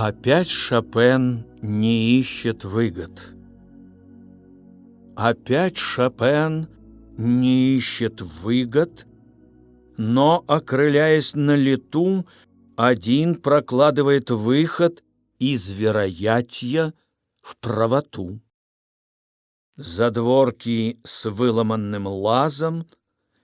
Опять Шопен не ищет выгод. Опять Шопен не ищет выгод, но, окрыляясь на лету, один прокладывает выход из вероятия в правоту. Задворки с выломанным лазом,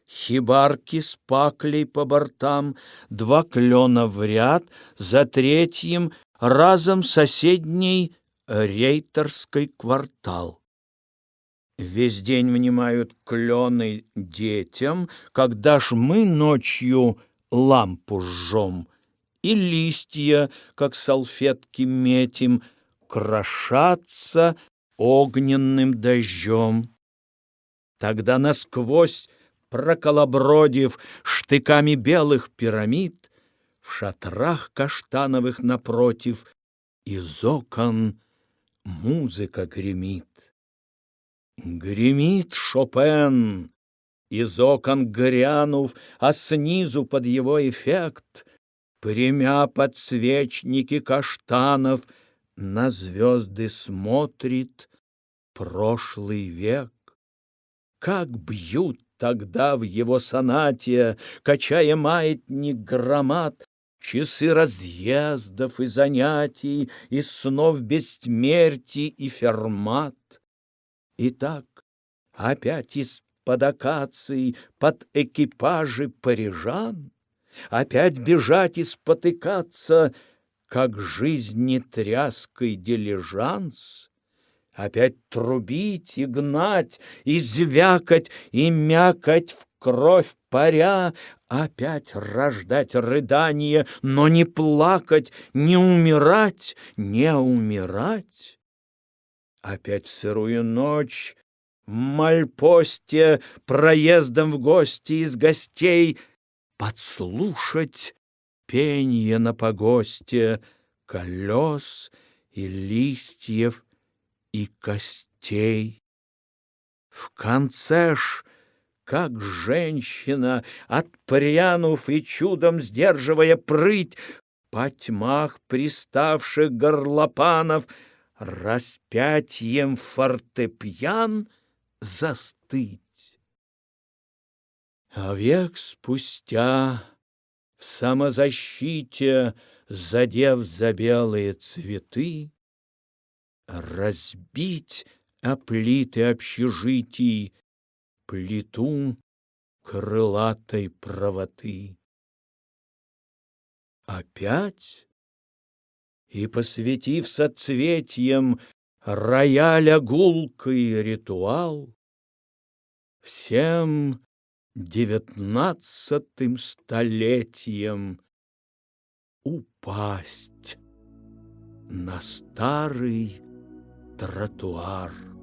Хибарки с паклей по бортам, Два клена в ряд, за третьим Разом соседний рейтерский квартал. Весь день внимают клены детям, Когда ж мы ночью лампу жжем, И листья, как салфетки метим, Крошатся огненным дождем. Тогда насквозь проколобродив Штыками белых пирамид, В шатрах каштановых напротив Из окон музыка гремит. Гремит Шопен, из окон грянув, а снизу под его эффект, Примя подсвечники каштанов, на звезды смотрит прошлый век. Как бьют тогда в его сонате, качая маятник громад, Часы разъездов и занятий, и снов бессмерти и фермат. Итак, опять из-под акаций под экипажи парижан, Опять бежать и спотыкаться, как жизни тряской дилижанс, Опять трубить и гнать, и звякать, и мякать в кровь паря, Опять рождать рыдание, но не плакать, не умирать, не умирать. Опять в сырую ночь, мальпосте, проездом в гости из гостей подслушать пенье на погосте колес и листьев и костей. В конце ж, как женщина, отпрянув и чудом сдерживая прыть, по тьмах приставших горлопанов — распятием фортепьян застыть. А век спустя в самозащите, задев за белые цветы, разбить о плиты общежитий плиту крылатой правоты. Опять и, посвятив соцветием рояля гулкой ритуал, всем девятнадцатым столетием упасть на старый тротуар.